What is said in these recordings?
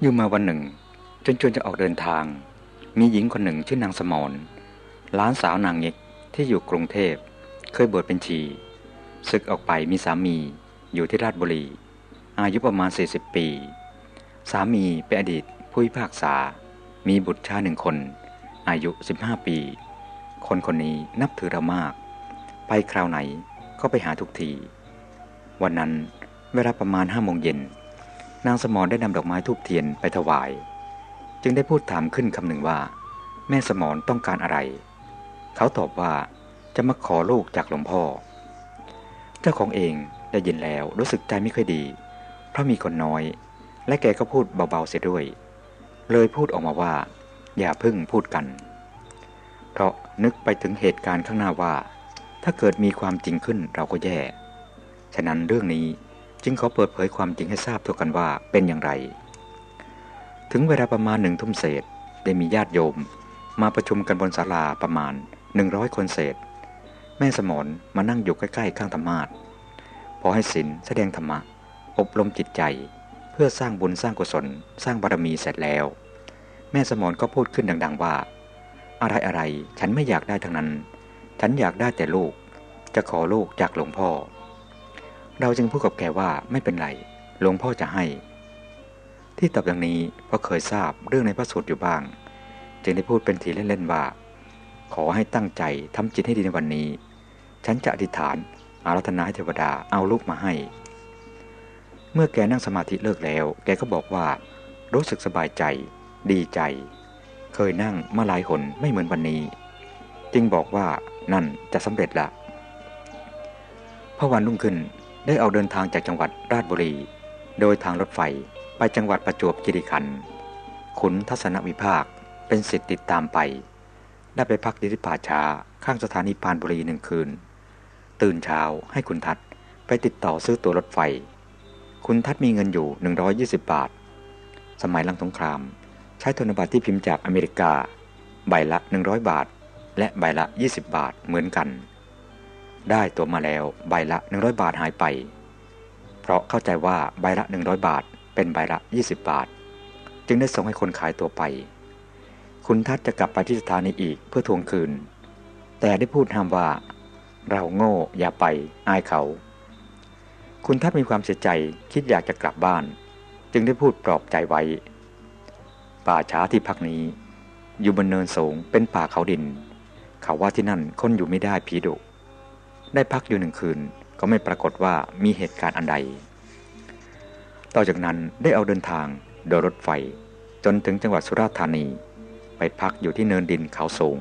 อยู่มาวันหนึ่ง จนจนจะออกเดินทาง มีหญิงคนหนึ่งชื่อนางสมรล้านสาวนางเง็กที่อยู่กรุงเทพ เคยบวชเป็นชีศึกออกไปมีสามีอยู่ที่ราชบุรี อายุประมาณ 40 ปี สามีเป็นอดีตผู้พิพากษา มีบุตรชายหนึ่งคน อายุ 15 ปี คนคนนี้นับถือเรามาก ไปคราวไหนก็ไปหาทุกที วันนั้นเวลาประมาณห้าโมงเย็น นางสมรได้นำดอกไม้ทูบเทียนไปถวาย จึงได้พูดถามขึ้นคำหนึ่งว่า แม่สมรต้องการอะไร เขาตอบว่าจะมาขอลูกจากหลวงพ่อ เจ้าของเองได้ยินแล้วรู้สึกใจไม่ค่อยดี เพราะมีคนน้อย และแกก็พูดเบาๆเสียด้วย เลยพูดออกมาว่า อย่าพึ่งพูดกัน เพราะนึกไปถึงเหตุการณ์ข้างหน้าว่า ถ้าเกิดมีความจริงขึ้นเราก็แย่ ฉะนั้นเรื่องนี้ จึงขอเปิดเผยความจริงให้ทราบทั่วกันว่าเป็นอย่างไร ถึงเวลาประมาณหนึ่งทุ่มเศษได้มีญาติโยม มาประชุมกันบนศาลาประมาณหนึ่งร้อยคนเศษ แม่สมนมานั่งอยู่ใกล้ๆข้างธรรมาทพอให้ศีลแสดงธรรมะ อบรมจิตใจ เพื่อสร้างบุญสร้างกุศล สร้างบารมีเสร็จแล้ว แม่สมนก็พูดขึ้นดัง ๆว่า อะไรอะไรฉันไม่อยากได้ทั้งนั้น ฉันอยากได้แต่ลูก จะขอลูกจากหลวงพ่อ เราจึงพูดกับแกว่าไม่เป็นไร หลวงพ่อจะให้ ที่ตอบอย่างนี้เพราะเคยทราบเรื่องในพระสูตรอยู่บ้าง จึงได้พูดเป็นทีเล่นๆว่า ขอให้ตั้งใจทำจิตให้ดีในวันนี้ ฉันจะอธิษฐาน อารัธนาให้เทวดาเอาลูกมาให้ เมื่อแกนั่งสมาธิเลิกแล้ว แกก็บอกว่า รู้สึกสบายใจ ดีใจ เคยนั่งมาหลายหนไม่เหมือนวันนี้ จึงบอกว่านั่นจะสำเร็จละพอวันรุ่งขึ้น ได้ออกเดินทางจากจังหวัดราชบุรี โดยทางรถไฟไปจังหวัดประจวบคีรีขันธ์ขุนทัศนวิภาคเป็นสิทธิ์ติดตามไป ได้ไปพักที่ป่าช้าข้างสถานีปานบุรีหนึ่งคืน ตื่นเช้าให้คุณทัศไปติดต่อซื้อตั๋วรถไฟ คุณทัศมีเงินอยู่ 120 บาท สมัยหลังสงคราม ใช้ธนบัตรที่พิมพ์จากอเมริกา ใบละ 100 บาท และใบละ 20 บาทเหมือนกัน ได้ตัวมาแล้วใบละ 100 บาทหายไป เพราะเข้าใจว่าใบละ 100 บาท เป็นใบละ 20 บาท จึงได้ส่งให้คนขายตัวไป คุณทัศจะกลับไปที่สถานีอีกเพื่อทวงคืน แต่ได้พูดห้ามว่า เราโง่อย่าไปอายเขา คุณทัศมีความเสียใจคิดอยากจะกลับบ้าน จึงได้พูดปลอบใจไว้ ป่าช้าที่พักนี้ อยู่บนเนินสูงเป็นป่าเขาดิน เขาว่าที่นั่นคนอยู่ไม่ได้ผีดุ ได้พักอยู่หนึ่งคืน ก็ไม่ปรากฏว่ามีเหตุการณ์อันใด ต่อจากนั้นได้เอาเดินทางโดยรถไฟ จนถึงจังหวัดสุราษฎร์ธานี ไปพักอยู่ที่เนินดินเขาสูง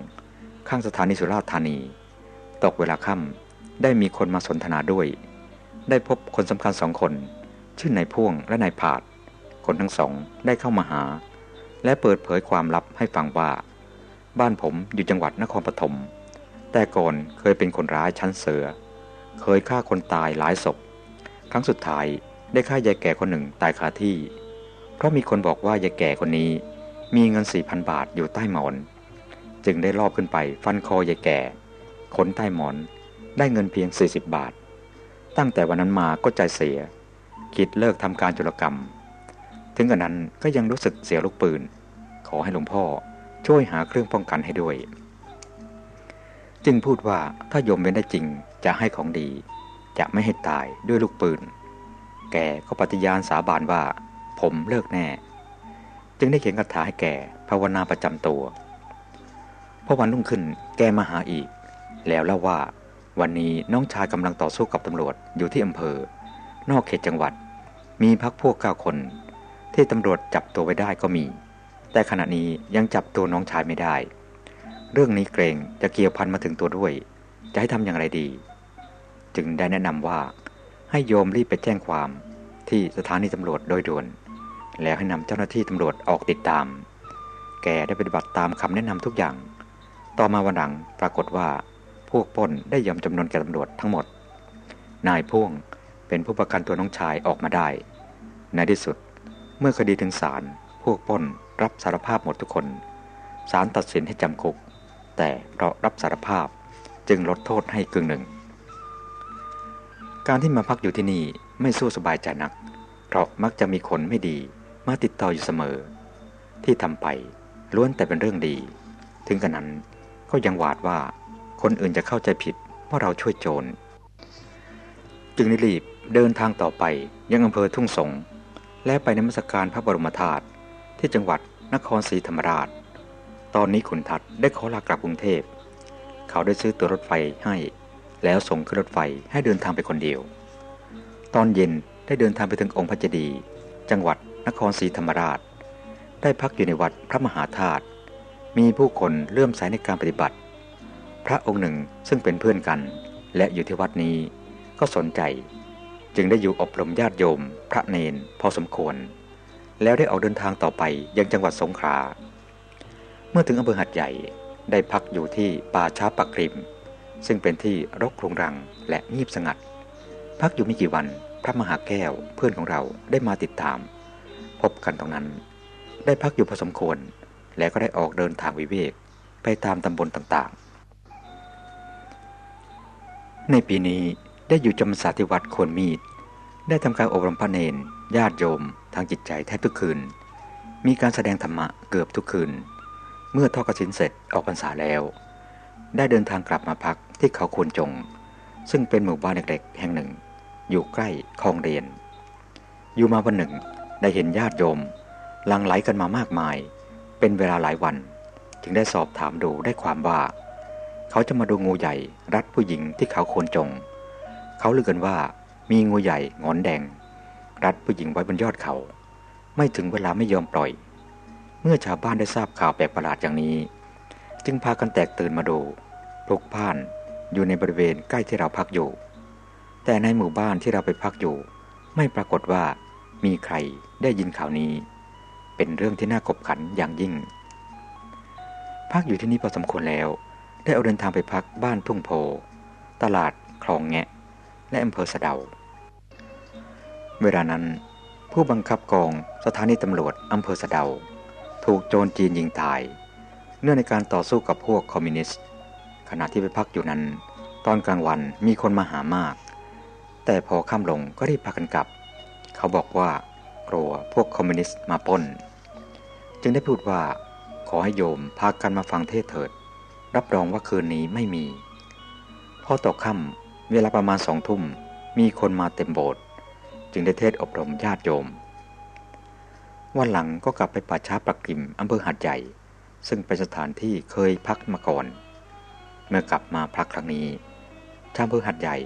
ข้างสถานีสุราษฎร์ธานี ตกเวลาค่ำได้มีคนมาสนทนาด้วย ได้พบคนสำคัญสองคน ชื่อนายพ่วงและนายผาด คนทั้งสองได้เข้ามาหา และเปิดเผยความลับให้ฟังว่า บ้านผมอยู่จังหวัดนครปฐม แต่ก่อนเคยเป็นคนร้ายชั้นเสือ เคยฆ่าคนตายหลายศพ ครั้งสุดท้ายได้ฆ่ายายแก่คนหนึ่งตายคาที่ เพราะมีคนบอกว่ายายแก่คนนี้ มีเงินสี่พันบาทอยู่ใต้หมอน จึงได้ลอบขึ้นไปฟันคอยายแก่ขนใต้หมอน ได้เงินเพียง 40 บาท ตั้งแต่วันนั้นมาก็ใจเสีย คิดเลิกทำการจุลกรรม ถึงกระนั้นก็ยังรู้สึกเสียลูกปืน ขอให้หลวงพ่อช่วยหาเครื่องป้องกันให้ด้วย จึงพูดว่าถ้าโยมเป็นได้จริงจะให้ของดี จะไม่ให้ตายด้วยลูกปืน แกก็ปฏิญาณสาบานว่า ผมเลิกแน่ จึงได้เขียนคาถาให้แกภาวนาประจำตัวพอวันรุ่งขึ้นแกมาหาอีก แล้วเล่าว่า วันนี้น้องชายกำลังต่อสู้กับตำรวจอยู่ที่อำเภอ นอกเขตจังหวัด มีพักพวกเก้าคน ที่ตำรวจจับตัวไว้ได้ก็มี แต่ขณะนี้ยังจับตัวน้องชายไม่ได้ เรื่องนี้เกรงจะเกี่ยวพันมาถึงตัวด้วย จะให้ทำอย่างไรดี จึงได้แนะนำว่า ให้โยมรีบไปแจ้งความที่สถานีตำรวจโดยด่วน แล้วให้นำเจ้าหน้าที่ตำรวจออกติดตาม แกได้ปฏิบัติตามคำแนะนำทุกอย่าง ต่อมาวันหลังปรากฏว่าพวกป้นได้ยอมจำนวนแก่ตำรวจทั้งหมด นายพ่วงเป็นผู้ประกันตัวน้องชายออกมาได้ ในที่สุดเมื่อคดีถึงศาลพวกป้นรับสารภาพหมดทุกคนศาลตัดสินให้จำคุก แต่เพราะรับสารภาพจึงลดโทษให้กึ่งหนึ่ง การที่มาพักอยู่ที่นี่ไม่สู้สบายใจนัก เพราะมักจะมีคนไม่ดีมาติดต่ออยู่เสมอ ที่ทำไปล้วนแต่เป็นเรื่องดี ถึงกระนั้นก็ยังหวาดว่าคนอื่นจะเข้าใจผิดว่าเราช่วยโจร จึงรีบเดินทางต่อไปยังอำเภอทุ่งสง และไปนมัสการพระบรมธาตุที่จังหวัดนครศรีธรรมราช ตอนนี้ขุนทัดได้ขอลากลับกรุงเทพ เขาได้ซื้อตัวรถไฟให้ แล้วส่งขึ้นรถไฟให้เดินทางไปคนเดียว ตอนเย็นได้เดินทางไปถึงองค์พระเจดีย์จังหวัดนครศรีธรรมราช ได้พักอยู่ในวัดพระมหาธาตุ มีผู้คนเลื่อมใสในการปฏิบัติ พระองค์หนึ่งซึ่งเป็นเพื่อนกัน และอยู่ที่วัดนี้ก็สนใจ จึงได้อยู่อบรมญาติโยม พระเนนพอสมควร แล้วได้ออกเดินทางต่อไปยังจังหวัดสงขลา มื่อถึงอำเภอหัดใหญ่ได้พักอยู่ที่ป่าช้าปักริม ซึ่งเป็นที่รกรุงรังและเงียบสงัด พักอยู่ไม่กี่วันพระมหาแก้วเพื่อนของเราได้มาติดตาม พบกันตรงนั้น ได้พักอยู่พอสมควร และก็ได้ออกเดินทางวิเวกไปตามตำบลต่างๆ ในปีนี้ได้อยู่จำพรรษาที่วัดควรมีด ได้ทำการอบรมพระเนนญาติโยม ทางจิตใจแทบทุกคืน มีการแสดงธรรมะเกือบทุกคืน เมื่อทอดกสินเสร็จออกพรรษาแล้ว ได้เดินทางกลับมาพักที่เขาควรจง ซึ่งเป็นหมู่บ้านเล็กๆ แห่งหนึ่ง อยู่ใกล้คลองเรียน อยู่มาวันหนึ่งได้เห็นญาติโยมลังไหลกันมามากมาย เป็นเวลาหลายวัน จึงได้สอบถามดูได้ความว่า เขาจะมาดูงูใหญ่รัดผู้หญิงที่เขาควรจง เขาลือกันว่ามีงูใหญ่งอนแดง รัดผู้หญิงไว้บนยอดเขา ไม่ถึงเวลาไม่ยอมปล่อย มื่อชาวบ้านได้ทราบข่าวแปลกประหลาดอย่างนี้ จึงพากันแตกตื่นมาดูพลุกพ่านอยู่ในบริเวณใกล้ที่เราพักอยู่ แต่ในหมู่บ้านที่เราไปพักอยู่ ไม่ปรากฏว่ามีใครได้ยินข่าวนี้ เป็นเรื่องที่น่ากบขันอย่างยิ่ง พักอยู่ที่นี่พอสมควรแล้ว ได้เอาเดินทางไปพักบ้านทุ่งโพ ตลาดคลองแงะ และอำเภอสะเดา เวลานั้น ผู้บังคับกองสถานีตำรวจอำเภอสะเดา ถูกโจรจีนยิงตาย เนื่องในการต่อสู้กับพวกคอมมิวนิสต์ ขณะที่ไปพักอยู่นั้น ตอนกลางวันมีคนมาหามาก แต่พอค่ำลงก็รีบพากันกลับ เขาบอกว่ากลัวพวกคอมมิวนิสต์มาป้น จึงได้พูดว่า ขอให้โยมพากันมาฟังเทศเถิด รับรองว่าคืนนี้ไม่มี พอตกค่ำเวลาประมาณสองทุ่มมีคนมาเต็มโบสถ์จึงได้เทศอบรมญาติโยม วันหลังก็กลับไปป่าช้าปักกิมอำเภอหัดใหญ่ ซึ่งเป็นสถานที่เคยพักมาก่อน เมื่อกลับมาพักครั้งนี้ชาวอำเภอหัดใหญ่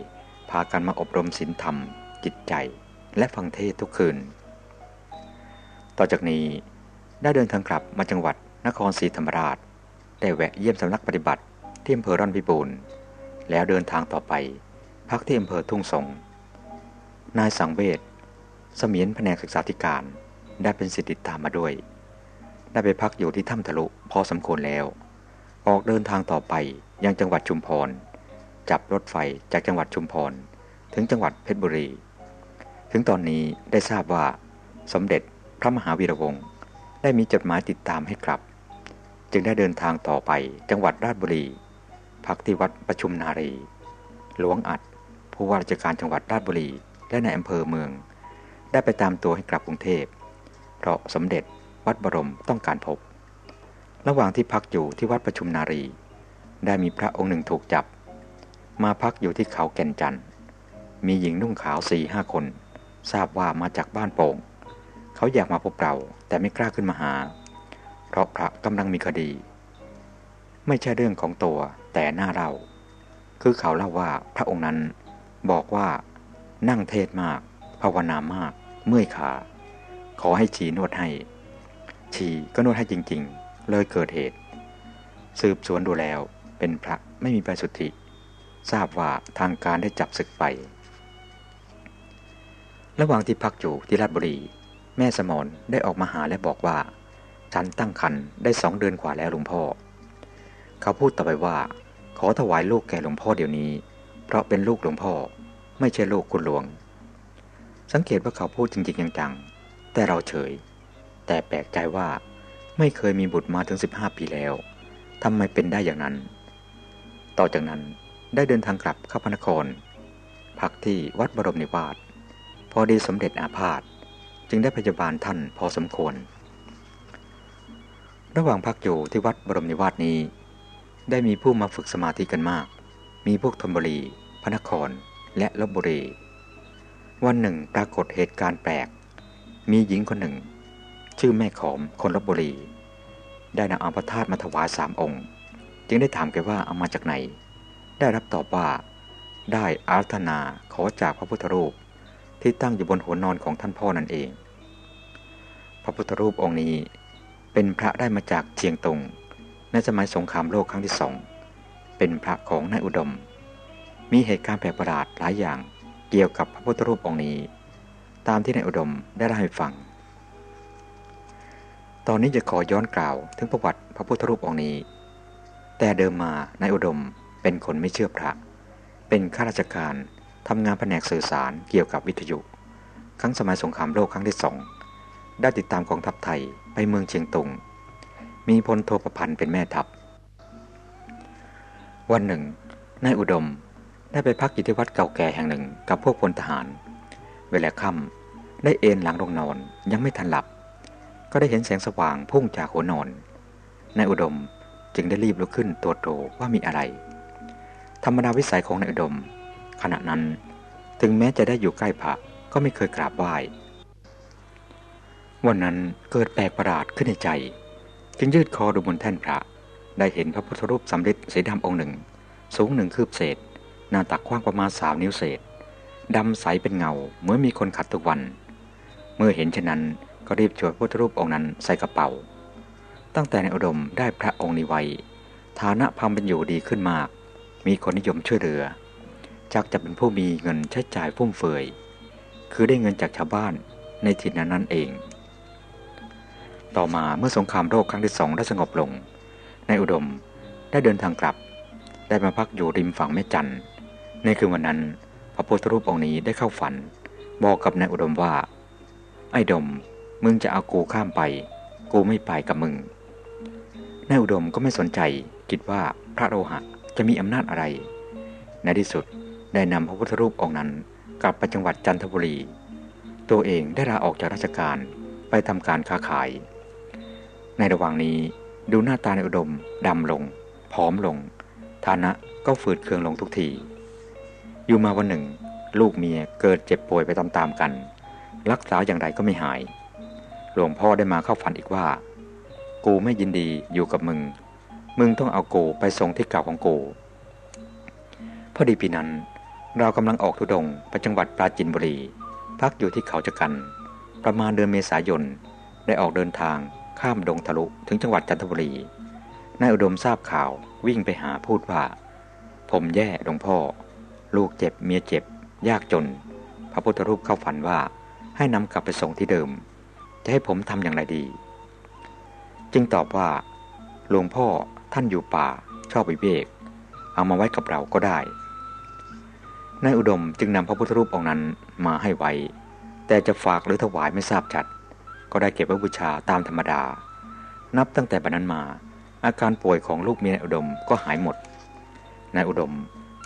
พากันมาอบรมศีลธรรม จิตใจ และฟังเทศทุกคืน ต่อจากนี้ได้เดินทางกลับมาจังหวัดนครศรีธรรมราช ได้แวะเยี่ยมสำนักปฏิบัติที่อำเภอร่อนพิบูลแล้วเดินทางต่อไป พักที่อำเภอทุ่งสง นายสังเวชเสมียนแผนกศึกษาธิการ ได้เป็นสิทธิตามมาด้วย ได้ไปพักอยู่ที่ถ้ำทะลุพอสมควรแล้ว ออกเดินทางต่อไปยังจังหวัดชุมพร จับรถไฟจากจังหวัดชุมพร ถึงจังหวัดเพชรบุรี ถึงตอนนี้ได้ทราบว่า สมเด็จพระมหาวีระวงศ์ได้มีจดหมายติดตามให้กลับ จึงได้เดินทางต่อไปจังหวัดราชบุรี พักที่วัดประชุมนารี หลวงอัดผู้ว่าราชการจังหวัดราชบุรีและในอำเภอเมือง ได้ไปตามตัวให้กลับกรุงเทพ เพราะสมเด็จวัดบรมต้องการพบ ระหว่างที่พักอยู่ที่วัดประชุมนารี ได้มีพระองค์หนึ่งถูกจับ มาพักอยู่ที่เขาแก่นจันทร์มีหญิงนุ่งขาวสี่ห้าคน ทราบว่ามาจากบ้านโป่ง เขาอยากมาพบเราแต่ไม่กล้าขึ้นมาหา เพราะพระกำลังมีคดี ไม่ใช่เรื่องของตัวแต่หน้าเรา คือเขาเล่าว่าพระองค์นั้นบอกว่านั่งเทศมาก ภาวนามาก เมื่อยขา ขอให้ชีนวดให้ ชีก็นวดให้จริง ๆ เลยเกิดเหตุ สืบสวนดูแล้วเป็นพระไม่มีใบสุทธิ ทราบว่าทางการได้จับศึกไป ระหว่างที่พักอยู่ที่ราชบุรี แม่สมรได้ออกมาหาและบอกว่า ฉันตั้งครรภ์ได้สองเดือนกว่าแล้วหลวงพ่อ เขาพูดต่อไปว่า ขอถวายลูกแก่หลวงพ่อเดี๋ยวนี้ เพราะเป็นลูกหลวงพ่อ ไม่ใช่ลูกคุณหลวง สังเกตว่าเขาพูดจริงๆจังๆ แต่เราเฉย แต่แปลกใจว่าไม่เคยมีบุตรมาถึง 15 ปีแล้วทำไมเป็นได้อย่างนั้น ต่อจากนั้นได้เดินทางกลับเข้าพระนคร พักที่วัดบรมนิวาสพอดีสมเด็จอาพาธจึงได้พยาบาลท่านพอสมควร ระหว่างพักอยู่ที่วัดบรมนิวาสนี้ ได้มีผู้มาฝึกสมาธิกันมาก มีพวกธนบุรี พระนครและลบบุรี วันหนึ่งปรากฏเหตุการณ์แปลก มีหญิงคนหนึ่ง ชื่อแม่ขอมคนลบบุรี ได้นำอัมพธาตุมาถวายสามองค์ จึงได้ถามแกว่าเอามาจากไหน ได้รับตอบว่า ได้อารัธนาขอจากพระพุทธรูปที่ตั้งอยู่บนหัวนอนของท่านพ่อนั่นเอง พระพุทธรูปองค์นี้เป็นพระได้มาจากเชียงตุงในสมัยสงครามโลกครั้งที่สอง เป็นพระของนายอุดม มีเหตุการณ์แปลกประหลาดหลายอย่างเกี่ยวกับพระพุทธรูปองค์นี้ ตามที่นายอุดมได้เล่าให้ฟัง ตอนนี้จะขอย้อนกล่าวถึงประวัติพระพุทธรูปองค์นี้ แต่เดิมมานายอุดมเป็นคนไม่เชื่อพระ เป็นข้าราชการทำงานแผนกสื่อสารเกี่ยวกับวิทยุ ครั้งสมัยสงครามโลกครั้งที่สองได้ติดตามกองทัพไทยไปเมืองเชียงตุง มีพลโทประพันธ์เป็นแม่ทัพ วันหนึ่งนายอุดมได้ไปพักอยู่ที่วัดเก่าแก่แห่งหนึ่งกับพวกพลทหาร เวลาค่ำได้เอนหลังลงนอนยังไม่ทันหลับ ก็ได้เห็นแสงสว่างพุ่งจากหัวนอนนายอุดมจึงได้รีบลุกขึ้นตรวจดูว่ามีอะไร ธรรมดาวิสัยของนายอุดม ขณะนั้นถึงแม้จะได้อยู่ใกล้พระก็ไม่เคยกราบไหว้ วันนั้นเกิดแปลกประหลาดขึ้นในใจ จึงยืดคอดูบนแท่นพระ ได้เห็นพระพุทธรูปสำริดสีดำองค์หนึ่ง สูงหนึ่งคืบเศษ หน้าตักกว้างประมาณสามนิ้วเศษ ดำใสเป็นเงาเหมือนมีคนขัดทุกวัน เมื่อเห็นเช่นนั้นก็รีบช่วยพระพุทธรูปองค์นั้นใส่กระเป๋า ตั้งแต่ในอุดมได้พระองค์นี้ไว้ ฐานะพังเป็นอยู่ดีขึ้นมาก มีคนนิยมช่วยเหลือจักจะเป็นผู้มีเงินใช้จ่ายฟุ่มเฟือย คือได้เงินจากชาวบ้านในถิ่นนั้นนั่นเอง ต่อมาเมื่อสงครามโลกครั้งที่สองได้สงบลง ในอุดมได้เดินทางกลับ ได้มาพักอยู่ริมฝั่งแม่จันในคืนวันนั้น ระพุทธรูปองค์นี้ได้เข้าฝัน บอกกับนายอุดมว่า ไอ้ดม มึงจะเอากูข้ามไป กูไม่ไปกับมึง นายอุดมก็ไม่สนใจ คิดว่าพระโลหะจะมีอำนาจอะไร ในที่สุดได้นำพระพุทธรูปองค์นั้น กลับไปจังหวัดจันทบุรี ตัวเองได้ลาออกจากราชการไปทำการค้าขาย ในระหว่างนี้ดูหน้าตาในอุดมดำลง ผอมลง ฐานะก็ฝืดเคืองลงทุกที อยู่มาวันหนึ่ง ลูกเมียเกิดเจ็บป่วยไปตามๆกัน รักษาอย่างไรก็ไม่หาย หลวงพ่อได้มาเข้าฝันอีกว่า กูไม่ยินดีอยู่กับมึง มึงต้องเอากูไปส่งที่เก่าของกูพอดีปีนั้น เรากำลังออกทุดงไปจังหวัดปราจินบุรี พักอยู่ที่เขาจะกัน ประมาณเดือนเมษายนได้ออกเดินทางข้ามดงทะลุถึงจังหวัดจันทบุรีนายอุดมทราบข่าววิ่งไปหาพูดว่า ผมแย่หลวงพ่อ ลูกเจ็บเมียเจ็บ ยากจน พระพุทธรูปเข้าฝันว่าให้นำกลับไปส่งที่เดิม จะให้ผมทำอย่างไรดี จึงตอบว่า หลวงพ่อท่านอยู่ป่า ชอบวิเวก เอามาไว้กับเราก็ได้นายอุดมจึงนำพระพุทธรูปองค์นั้นมาให้ไว้ แต่จะฝากหรือถวายไม่ทราบชัด ก็ได้เก็บไว้บูชาตามธรรมดา นับตั้งแต่บัดนั้นมา อาการป่วยของลูกเมียนายอุดมก็หายหมดนายอุดม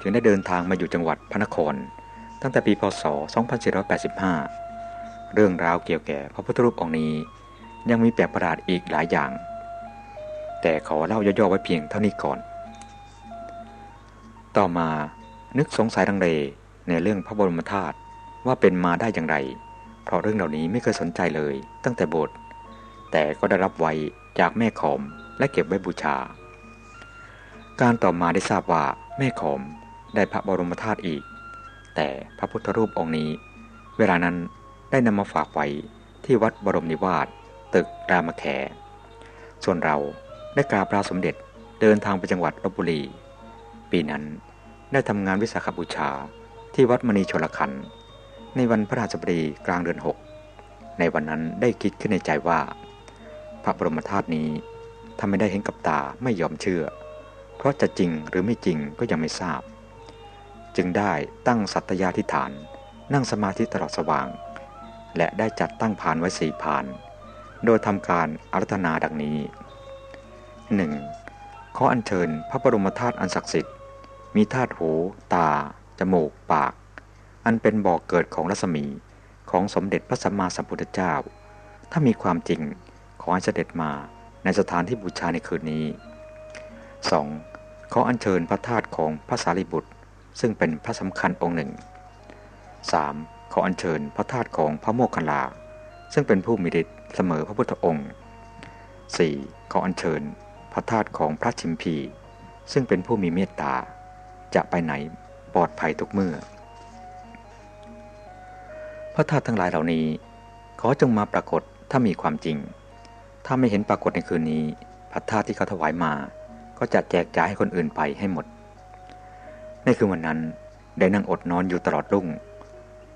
จึงได้เดินทางมาอยู่จังหวัดพระนคร ตั้งแต่ปีพศ 2485 เรื่องราวเกี่ยวแก่พระพุทธรูปองค์นี้ ยังมีแปลกประหลาดอีกหลายอย่าง แต่ขอเล่าย่อๆไว้เพียงเท่านี้ก่อน ต่อมานึกสงสัยดังเลในเรื่องพระบรมธาตุว่าเป็นมาได้อย่างไร เพราะเรื่องเหล่านี้ไม่เคยสนใจเลย ตั้งแต่บท แต่ก็ได้รับไว้จากแม่ขอมและเก็บไว้บูชา การต่อมาได้ทราบว่าแม่ขอม ได้พระบรมธาตุอีก แต่พระพุทธรูปองค์นี้ เวลานั้นได้นำมาฝากไว้ที่วัดบรมนิวาสตึกรามแข ส่วนเราได้กราบพระสมเด็จเดินทางไปจังหวัดลบบุรี ปีนั้นได้ทำงานวิสาขบูชาที่วัดมณีชลคัน ในวันพระราชบดีกลางเดือนหกในวันนั้นได้คิดขึ้นในใจว่า พระบรมธาตุนี้ทำไม่ได้เห็นกับตาไม่ยอมเชื่อ เพราะจะจริงหรือไม่จริงก็ยังไม่ทราบ จึงได้ตั้งสัตยาธิฐาน นั่งสมาธิตลอดสว่าง และได้จัดตั้งพานไว้สี่พาน โดยทำการอารัธนาดังนี้ 1. ขออัญเชิญพระบรมธาตุอันศักดิ์สิทธิ์ มีธาตุหู ตา จมูก ปาก อันเป็นบ่อกเกิดของรัศมีขของสมเด็จพระสัมมาสัมพุทธเจ้า ถ้ามีความจริงขอให้เสด็จมาในสถานที่บูชาในคืนนี้ 2. ขออัญเชิญพระธาตุของพระสารีบุตร ซึ่งเป็นพระสำคัญองค์หนึ่ง 3. ขออัญเชิญพระธาตุของพระโมคคัลลา ซึ่งเป็นผู้มีฤทธิ์เสมอพระพุทธองค์ 4. ขออัญเชิญพระธาตุของพระชิมพี ซึ่งเป็นผู้มีเมตตา จะไปไหนปลอดภัยทุกเมื่อ พระธาตุทั้งหลายเหล่านี้ ขอจงมาปรากฏถ้ามีความจริง ถ้าไม่เห็นปรากฏในคืนนี้พระธาตุที่เขาถวายมา ก็จะแจกจ่ายให้คนอื่นไปให้หมด ในคืนวันนั้นได้นั่งอดนอนอยู่ตลอดรุ่ง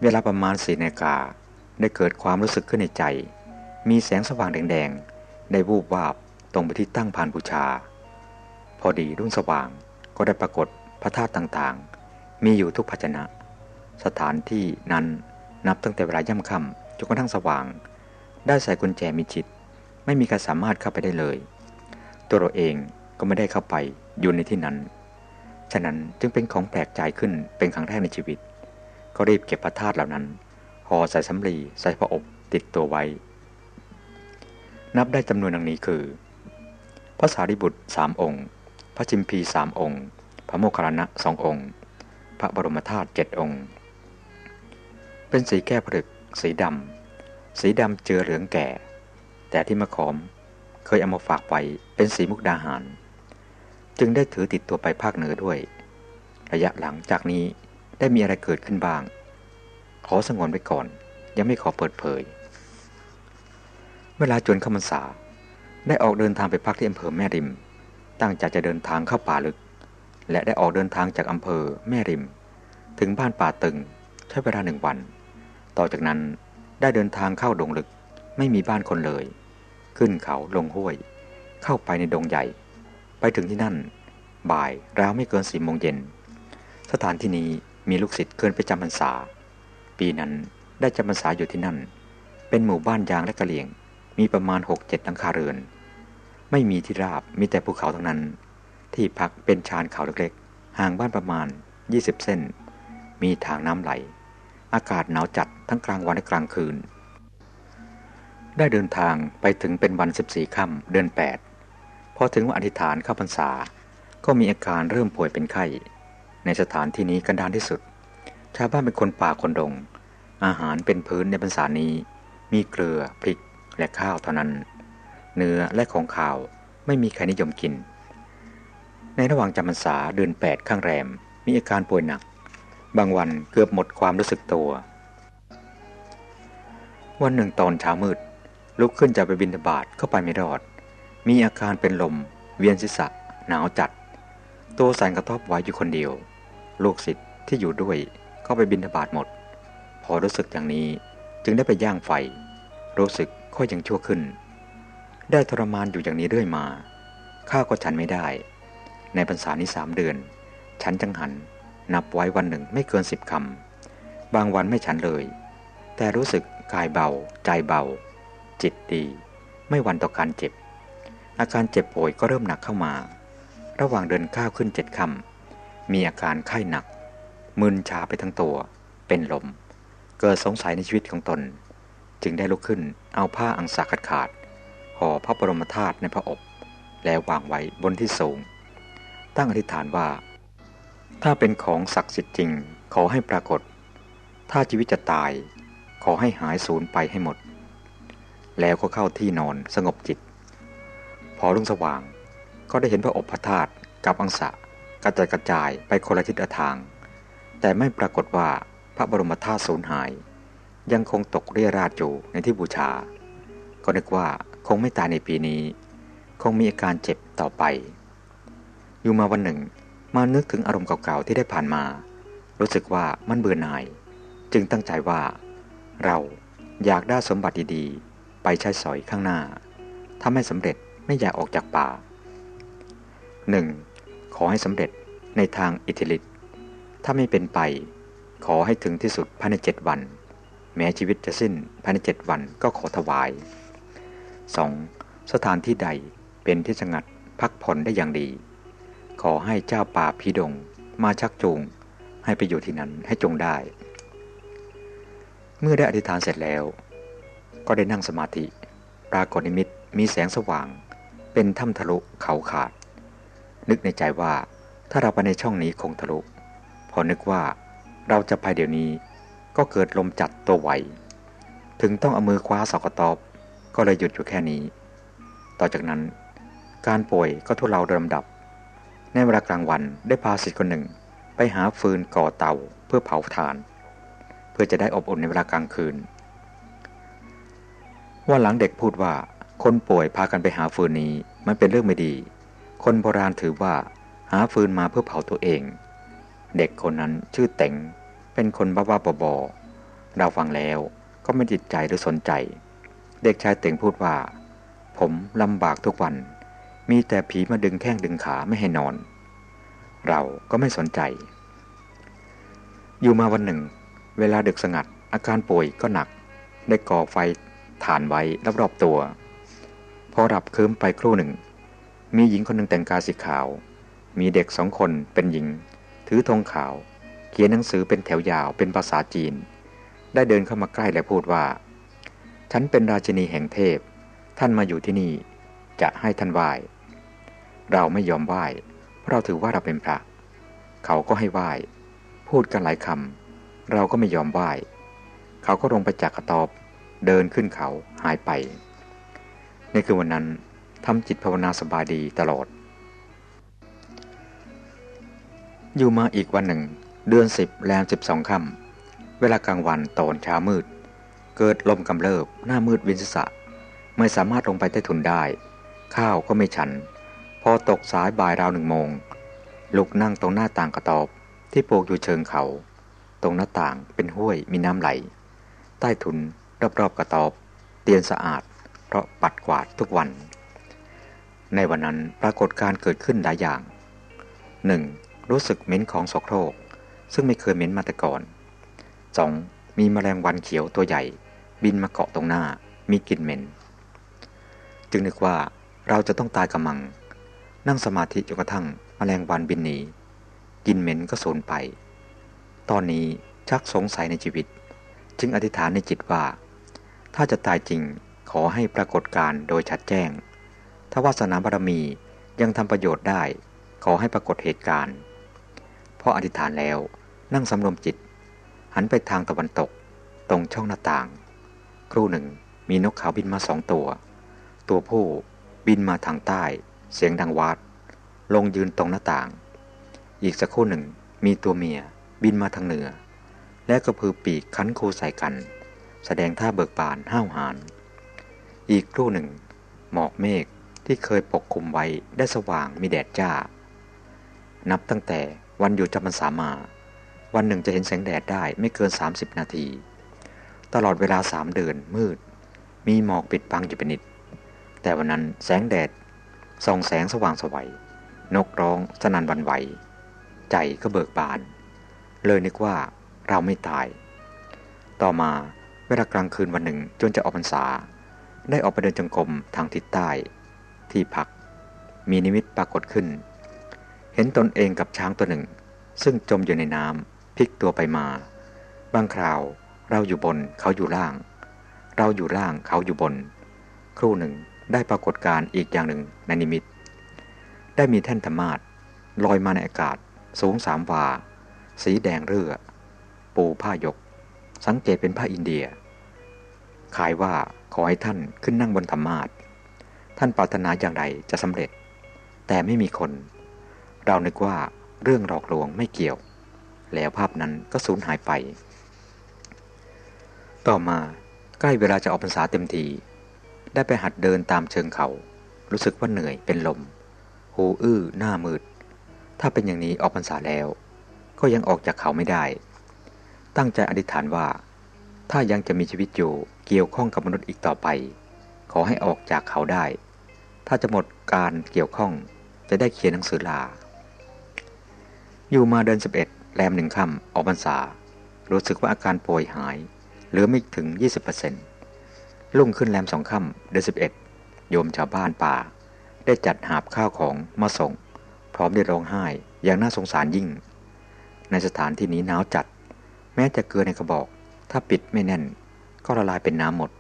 เวลาประมาณสี่นาฬิกาได้เกิดความรู้สึกขึ้นในใจ มีแสงสว่างแดงๆ ได้วูบวาบตรงไปที่ตั้งพานบูชา พอดีรุ่งสว่างก็ได้ปรากฏพระธาตุต่างๆ มีอยู่ทุกภาชนะ สถานที่นั้นนับตั้งแต่เวลาย่ำค่ำจนกระทั่งสว่าง ได้ใส่กุญแจมิชิด ไม่มีใครสามารถเข้าไปได้เลย ตัวเราเองก็ไม่ได้เข้าไปอยู่ในที่นั้น ฉะนั้นจึงเป็นของแปลกใจขึ้นเป็นครั้งแรกในชีวิต ก็รีบเก็บพระธาตุเหล่านั้นห่อใส่สำลีใส่พระอบติดตัวไว้ นับได้จำนวนดังนี้คือ พระสารีบุตรสามองค์ พระจิมพีสามองค์ พระโมคคัลลานะสององค์ พระบรมธาตุเจ็ดองค์ เป็นสีแก้ผลึกสีดำ สีดำเจือเหลืองแก่ แต่ที่มะขอมเคยเอามาฝากไว้เป็นสีมุกดาหาร จึงได้ถือติดตัวไปภาคเหนือด้วย ระยะหลังจากนี้ได้มีอะไรเกิดขึ้นบ้าง ขอสงวนไว้ก่อน ยังไม่ขอเปิดเผย เวลาจนเข้าพรรษาได้ออกเดินทางไปพักที่อำเภอแม่ริม ตั้งใจจะเดินทางเข้าป่าลึก และได้ออกเดินทางจากอำเภอแม่ริม ถึงบ้านป่าตึงใช้เวลาหนึ่งวัน ต่อจากนั้นได้เดินทางเข้าดงลึก ไม่มีบ้านคนเลย ขึ้นเขาลงห้วย เข้าไปในดงใหญ่ ไปถึงที่นั่น บ่ายราวไม่เกินสี่โมงเย็น สถานที่นี้มีลูกศิษย์เกินไปจำพรรษา ปีนั้นได้จำพรรษาอยู่ที่นั่น เป็นหมู่บ้านยางและกะเหลี่ยง มีประมาณหกเจ็ดหลังคาเรือน ไม่มีที่ราบมีแต่ภูเขาทั้งนั้น ที่พักเป็นชานเขาเล็กๆ ห่างบ้านประมาณ 20 เส้น มีทางน้ำไหล อากาศหนาวจัดทั้งกลางวันและกลางคืน ได้เดินทางไปถึงเป็นวัน 14 ค่ำเดือน 8 พอถึงวันอธิษฐานเข้าพรรษา ก็มีอาการเริ่มป่วยเป็นไข้ ในสถานที่นี้กันดานที่สุด ชาวบ้านเป็นคนป่าคนดง อาหารเป็นพื้นในพรรษานี้ มีเกลือพริกและข้าวเท่านั้น เนื้อและของข่าวไม่มีใครนิยมกิน ในระหว่างจำพรรษาเดือนแปดข้างแรม มีอาการป่วยหนัก บางวันเกือบหมดความรู้สึกตัว วันหนึ่งตอนเช้ามืดลุกขึ้นจะไปบินบาตเข้าไปไม่รอด มีอาการเป็นลม เวียนศีรษะ หนาวจัด ตัวสั่นกระทบไว้อยู่คนเดียว ลูกศิษย์ที่อยู่ด้วยก็ไปบินทบาตหมด พอรู้สึกอย่างนี้จึงได้ไปย่างไฟ รู้สึกค่อยยังชั่วขึ้น ได้ทรมานอยู่อย่างนี้เรื่อยมา ข้าก็ฉันไม่ได้ ในพรรษานี้สามเดือน ฉันจังหัน นับไว้วันหนึ่งไม่เกินสิบคำ บางวันไม่ฉันเลย แต่รู้สึกกายเบา ใจเบา จิตดี ไม่หวันต่อการเจ็บ อาการเจ็บป่วยก็เริ่มหนักเข้ามา ระหว่างเดินข้าวขึ้นเจ็ดคำมีอาการไข้หนัก มึนชาไปทั้งตัว เป็นลม เกิดสงสัยในชีวิตของตน จึงได้ลุกขึ้นเอาผ้าอังสาขาดขาดห่อพระบรมธาตุในพระอบ แล้ววางไว้บนที่สูง ตั้งอธิษฐานว่า ถ้าเป็นของศักดิ์สิทธิ์จริง ขอให้ปรากฏ ถ้าชีวิตจะตาย ขอให้หายสูญไปให้หมด แล้วก็เข้าที่นอนสงบจิต พอรุ่งสว่าง ก็ได้เห็นพระอบพระธาตุกับอังสะกระจายกระจายไปคนละทิศทาง แต่ไม่ปรากฏว่าพระบรมธาตุสูญหาย ยังคงตกเรี่ยราดอยู่ในที่บูชา ก็นึกว่าคงไม่ตายในปีนี้ คงมีอาการเจ็บต่อไป อยู่มาวันหนึ่ง มานึกถึงอารมณ์เก่าๆที่ได้ผ่านมา รู้สึกว่ามันเบื่อหน่าย จึงตั้งใจว่า เราอยากได้สมบัติดีๆ ไปใช้สอยข้างหน้า ถ้าไม่สำเร็จ ไม่อยากออกจากป่า 1. ขอให้สำเร็จในทางอิทธิฤทธิ์ถ้าไม่เป็นไป ขอให้ถึงที่สุดภายในเจ็ดวัน แม้ชีวิตจะสิ้นภายในเจ็ดวันก็ขอถวาย 2. สถานที่ใดเป็นที่สงัดพักผ่อนได้อย่างดี ขอให้เจ้าป่าพีดงมาชักจูง ให้ไปอยู่ที่นั้นให้จงได้ เมื่อได้อธิษฐานเสร็จแล้ว ก็ได้นั่งสมาธิ ปรากฏนิมิตมีแสงสว่าง เป็นถ้ำทะลุเขาขาด นึกในใจว่าถ้าเราไปในช่องนี้คงทะลุ พอนึกว่าเราจะไปเดี๋ยวนี้ก็เกิดลมจัดตัวไหว ถึงต้องเอามือคว้าสกตอบ ก็เลยหยุดอยู่แค่นี้ ต่อจากนั้น การป่วยก็ทุเลาโดยลำดับ ในเวลากลางวันได้พาสิทธิ์คนหนึ่งไปหาฟืนก่อเตาเพื่อเผาถ่าน เพื่อจะได้อบอุ่นในเวลากลางคืน ว่าหลังเด็กพูดว่า คนป่วยพากันไปหาฟืนนี้มันเป็นเรื่องไม่ดี คนโบราณถือว่า หาฟืนมาเพื่อเผาตัวเอง เด็กคนนั้นชื่อเต็งเป็นคนบ้าบ้าบอเราฟังแล้วก็ไม่ติดใจหรือสนใจ เด็กชายเต็งพูดว่า ผมลำบากทุกวัน มีแต่ผีมาดึงแข้งดึงขาไม่ให้นอน เราก็ไม่สนใจ อยู่มาวันหนึ่ง เวลาดึกสงัดอาการป่วยก็หนัก ได้ก่อไฟฐานไว้รอบๆตัว พอรับคืมไปครู่หนึ่ง มีหญิงคนหนึ่งแต่งกายสีขาว มีเด็กสองคนเป็นหญิง ถือธงขาว เขียนหนังสือเป็นแถวยาวเป็นภาษาจีน ได้เดินเข้ามาใกล้และพูดว่า ฉันเป็นราชินีแห่งเทพ ท่านมาอยู่ที่นี่ จะให้ท่านไหว้ เราไม่ยอมไหว้เพราะเราถือว่าเราเป็นพระ เขาก็ให้ไหว้ พูดกันหลายคำเราก็ไม่ยอมไหว้ เขาก็ลงไปจากกระตอบ เดินขึ้นเขาหายไป ในคืนวันนั้นทำจิตภาวนาสบายดีตลอด อยู่มาอีกวันหนึ่ง เดือนสิบแรมสิบสองค่ำเวลากลางวันตอนเช้ามืด เกิดลมกำเริบหน้ามืดวินสะไม่สามารถลงไปใต้ถุนได้ ข้าวก็ไม่ฉัน พอตกสายบ่ายราวหนึ่งโมง ลุกนั่งตรงหน้าต่างกระตอบ ที่ปลูกอยู่เชิงเขา ตรงหน้าต่างเป็นห้วยมีน้ำไหล ใต้ถุนรอบๆกระตอบ เตียนสะอาด เพราะปัดกวาดทุกวัน ในวันนั้นปรากฏการเกิดขึ้นหลายอย่าง 1. รู้สึกเหม็นของสกโครก ซึ่งไม่เคยเหม็นมาแต่ก่อน 2. มีแมลงวันเขียวตัวใหญ่ บินมาเกาะตรงหน้า มีกลิ่นเหม็น จึงนึกว่าเราจะต้องตายกำมัง นั่งสมาธิจนกระทั่งแมลงวันบินหนีกินเหม็นก็สูญไป ตอนนี้ชักสงสัยในชีวิต จึงอธิษฐานในจิตว่า ถ้าจะตายจริง ขอให้ปรากฏการโดยชัดแจ้ง ถ้าวาสนาบารมียังทำประโยชน์ได้ ขอให้ปรากฏเหตุการณ์พออธิษฐานแล้วนั่งสำรวมจิต หันไปทางตะวันตก ตรงช่องหน้าต่าง ครู่หนึ่งมีนกเขาบินมาสองตัว ตัวผู้บินมาทางใต้ เสียงดังวาด ลงยืนตรงหน้าต่าง อีกสักครู่หนึ่งมีตัวเมียบินมาทางเหนือ และกระพือปีกคันคูใส่กัน แสดงท่าเบิกบานห้าวหาญ อีกครู่หนึ่ง หมอกเมฆที่เคยปกคลุมไว้ได้สว่างมีแดดจ้า นับตั้งแต่วันอยู่จำพรรษามา วันหนึ่งจะเห็นแสงแดดได้ไม่เกิน 30 นาที ตลอดเวลาสามเดือนมืด มีหมอกปิดบังอยู่เป็นนิด แต่วันนั้นแสงแดดส่องแสงสว่างสวัย นกร้องสนันวันไหว ใจก็เบิกบาน เลยนึกว่าเราไม่ตาย ต่อมาเวลากลางคืนวันหนึ่งจนจะออกพรรษา ได้ออกไปเดินจงกรมทางทิศใต้ ที่พัก มีนิมิตปรากฏขึ้น เห็นตนเองกับช้างตัวหนึ่ง ซึ่งจมอยู่ในน้ำพลิกตัวไปมา บางคราวเราอยู่บนเขาอยู่ล่าง เราอยู่ล่างเขาอยู่บน ครู่หนึ่งได้ปรากฏการอีกอย่างหนึ่งในนิมิต ได้มีแท่นธรรมาทลอยมาในอากาศสูงสามวา สีแดงเรือ ปูผ้ายก สังเกตเป็นผ้าอินเดีย ขายว่า อให้ท่านขึ้นนั่งบนธรรมาทท่านปรารถนาอย่างไรจะสำเร็จ แต่ไม่มีคน เรานึกว่าเรื่องหลอกลวงไม่เกี่ยว แล้วภาพนั้นก็สูญหายไป ต่อมาใกล้เวลาจะออกพรรษาเต็มที ได้ไปหัดเดินตามเชิงเขา รู้สึกว่าเหนื่อยเป็นลม หูอื้อหน้ามืด ถ้าเป็นอย่างนี้ออกพรรษาแล้ว ก็ยังออกจากเขาไม่ได้ ตั้งใจอธิษฐานว่า ถ้ายังจะมีชีวิตอยู่เกี่ยวข้องกับมนุษย์อีกต่อไป ขอให้ออกจากเขาได้ ถ้าจะหมดการเกี่ยวข้องจะได้เขียนหนังสือลา อยู่มาเดือน11 แรมหนึ่งค่ำออกพรรษา รู้สึกว่าอาการป่วยหายเหลือไม่ถึง 20%ลุ่งขึ้นแรมสองค่ำเดือน11 โยมชาวบ้านป่า ได้จัดหาบข้าวของมาส่ง พร้อมได้ร้องไห้อย่างน่าสงสารยิ่ง ในสถานที่นี้หนาวจัด แม้จะเกลือในกระบอก ถ้าปิดไม่แน่นก็ละลายเป็นน้ำหมด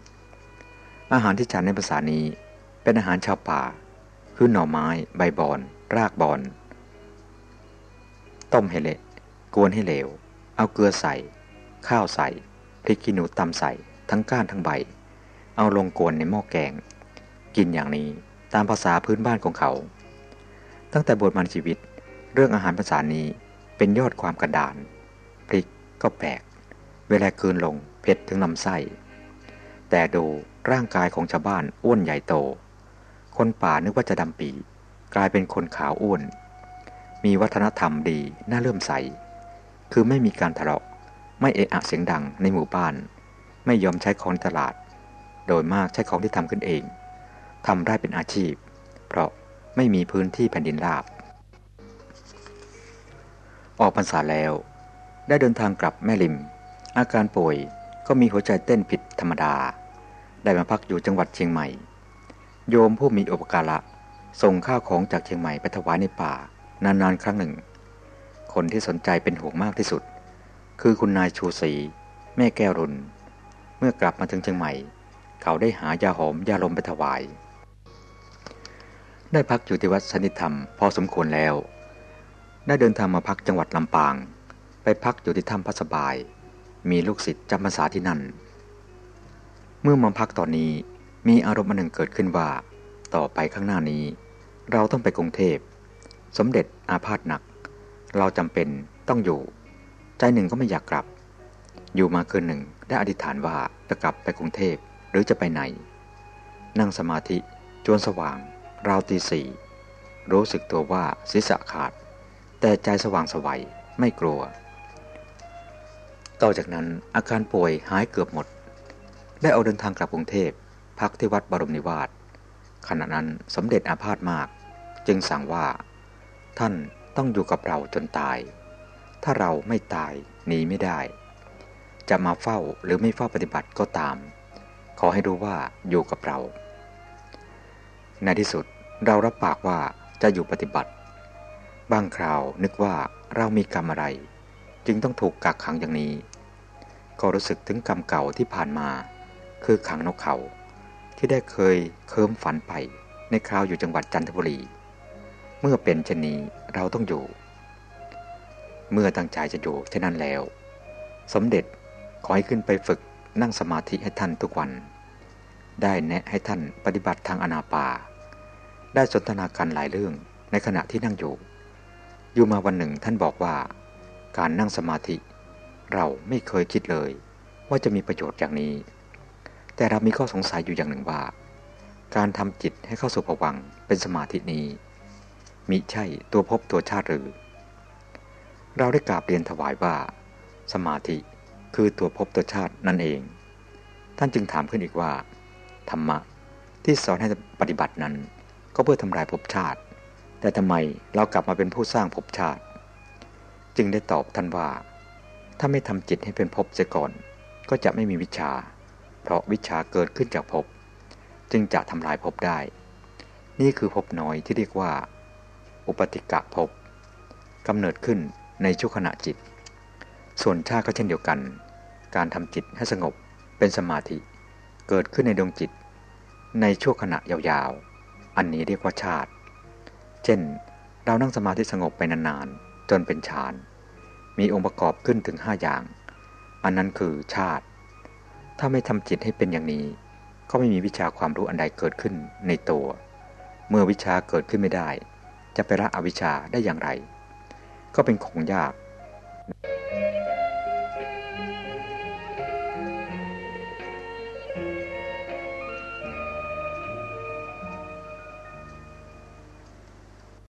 อาหารที่ฉันในภาษานี้เป็นอาหารชาวป่า คือหน่อไม้ ใบบอน รากบอน ต้มให้เละกวนให้เหลว เอาเกลือใส่ ข้าวใส่ พริกขี้หนูตำใส่ ทั้งก้านทั้งใบ เอาลงกวนในหม้อแกง กินอย่างนี้ตามภาษาพื้นบ้านของเขา ตั้งแต่บทมันชีวิต เรื่องอาหารภาษานี้เป็นยอดความกระดาน พริกก็แปลก เวลาคืนลงเผ็ดถึงลำไส้ แต่ดูร่างกายของชาวบ้านอ้วนใหญ่โต คนป่านึกว่าจะดำปี กลายเป็นคนขาวอ้วน มีวัฒนธรรมดีน่าเลื่อมใส คือไม่มีการทะเลาะไม่เอะอะเสียงดังในหมู่บ้าน ไม่ยอมใช้ของตลาด โดยมากใช้ของที่ทำขึ้นเองทำได้เป็นอาชีพ เพราะไม่มีพื้นที่แผ่นดินราบ ออกพรรษาแล้ว ได้เดินทางกลับแม่ริม อาการป่วยก็มีหัวใจเต้นผิดธรรมดา ได้มาพักอยู่จังหวัดเชียงใหม่ โยมผู้มีอุปการะส่งข้าวของจากเชียงใหม่ไปถวายในป่านานๆครั้งหนึ่ง คนที่สนใจเป็นห่วงมากที่สุด คือคุณนายชูศรีแม่แก้วรุนเมื่อกลับมาถึงเชียงใหม่ เขาได้หายาหอมยาลมไปถวาย ได้พักอยู่ที่วัดสนิธรรมพอสมควรแล้ว ได้เดินทางมาพักจังหวัดลำปาง ไปพักอยู่ที่ถ้ำพัสบาย มีลูกศิษย์จำพรรษาที่นั่น เมื่อมาพักตอนนี้มีอารมณ์หนึ่งเกิดขึ้นว่า ต่อไปข้างหน้านี้ เราต้องไปกรุงเทพ สมเด็จอาพาธหนัก เราจำเป็นต้องอยู่ ใจหนึ่งก็ไม่อยากกลับ อยู่มาคืนหนึ่งได้อธิษฐานว่าจะกลับไปกรุงเทพหรือจะไปไหน นั่งสมาธิจนสว่าง ราวตีสี่รู้สึกตัวว่าศีรษะขาด แต่ใจสว่างสวัยไม่กลัว ต่อจากนั้นอาการป่วยหายเกือบหมด ได้เอาเดินทางกลับกรุงเทพพักที่วัดบรมนิวาสขณะนั้นสมเด็จอาพาธมาก จึงสั่งว่า ท่านต้องอยู่กับเราจนตาย ถ้าเราไม่ตายหนีไม่ได้ จะมาเฝ้าหรือไม่เฝ้าปฏิบัติก็ตาม ขอให้รู้ว่าอยู่กับเรา ในที่สุดเรารับปากว่าจะอยู่ปฏิบัติ บางคราวนึกว่าเรามีกรรมอะไร จึงต้องถูกกักขังอย่างนี้ ก็รู้สึกถึงกรรมเก่าที่ผ่านมา คือขังนกเขา ที่ได้เคยเคิมฝันไปในคราวอยู่จังหวัดจันทบุรี เมื่อเป็นเช่นนี้เราต้องอยู่ เมื่อตั้งใจจะอยู่เช่นนั้นแล้ว สมเด็จขอให้ขึ้นไปฝึกนั่งสมาธิให้ท่านทุกวัน ได้แนะให้ท่านปฏิบัติทางอนาปา ได้สนทนากันหลายเรื่องในขณะที่นั่งอยู่ อยู่มาวันหนึ่งท่านบอกว่า การนั่งสมาธิ เราไม่เคยคิดเลย ว่าจะมีประโยชน์อย่างนี้ แต่เรามีข้อสงสัยอยู่อย่างหนึ่งว่า การทำจิตให้เข้าสู่ภวังเป็นสมาธินี้ มิใช่ตัวพบตัวชาติหรือ เราได้กราบเรียนถวายว่า สมาธิคือตัวพบตัวชาตินั่นเอง ท่านจึงถามขึ้นอีกว่า ธรรมะที่สอนให้ปฏิบัตินั้น ก็เพื่อทำลายภพชาติ แต่ทำไมเรากลับมาเป็นผู้สร้างภพชาติ จึงได้ตอบท่านว่า ถ้าไม่ทำจิตให้เป็นภพเสียก่อน ก็จะไม่มีวิชา เพราะวิชาเกิดขึ้นจากภพจึงจะทำลายภพได้ นี่คือภพน้อยที่เรียกว่า อุปติกะภพกำเนิดขึ้นในชั่วขณะจิต ส่วนชาติก็เช่นเดียวกัน การทำจิตให้สงบเป็นสมาธิ เกิดขึ้นในดวงจิต ในชั่วขณะยาวๆ อันนี้เรียกว่าชาติ เช่น เรานั่งสมาธิสงบไปนานๆ จนเป็นฌาน มีองค์ประกอบขึ้นถึงห้าอย่าง อันนั้นคือชาติ ถ้าไม่ทำจิตให้เป็นอย่างนี้ ก็ไม่มีวิชาความรู้อันใดเกิดขึ้นในตัว เมื่อวิชาเกิดขึ้นไม่ได้ จะไปละอวิชชาได้อย่างไร ก็เป็นของยาก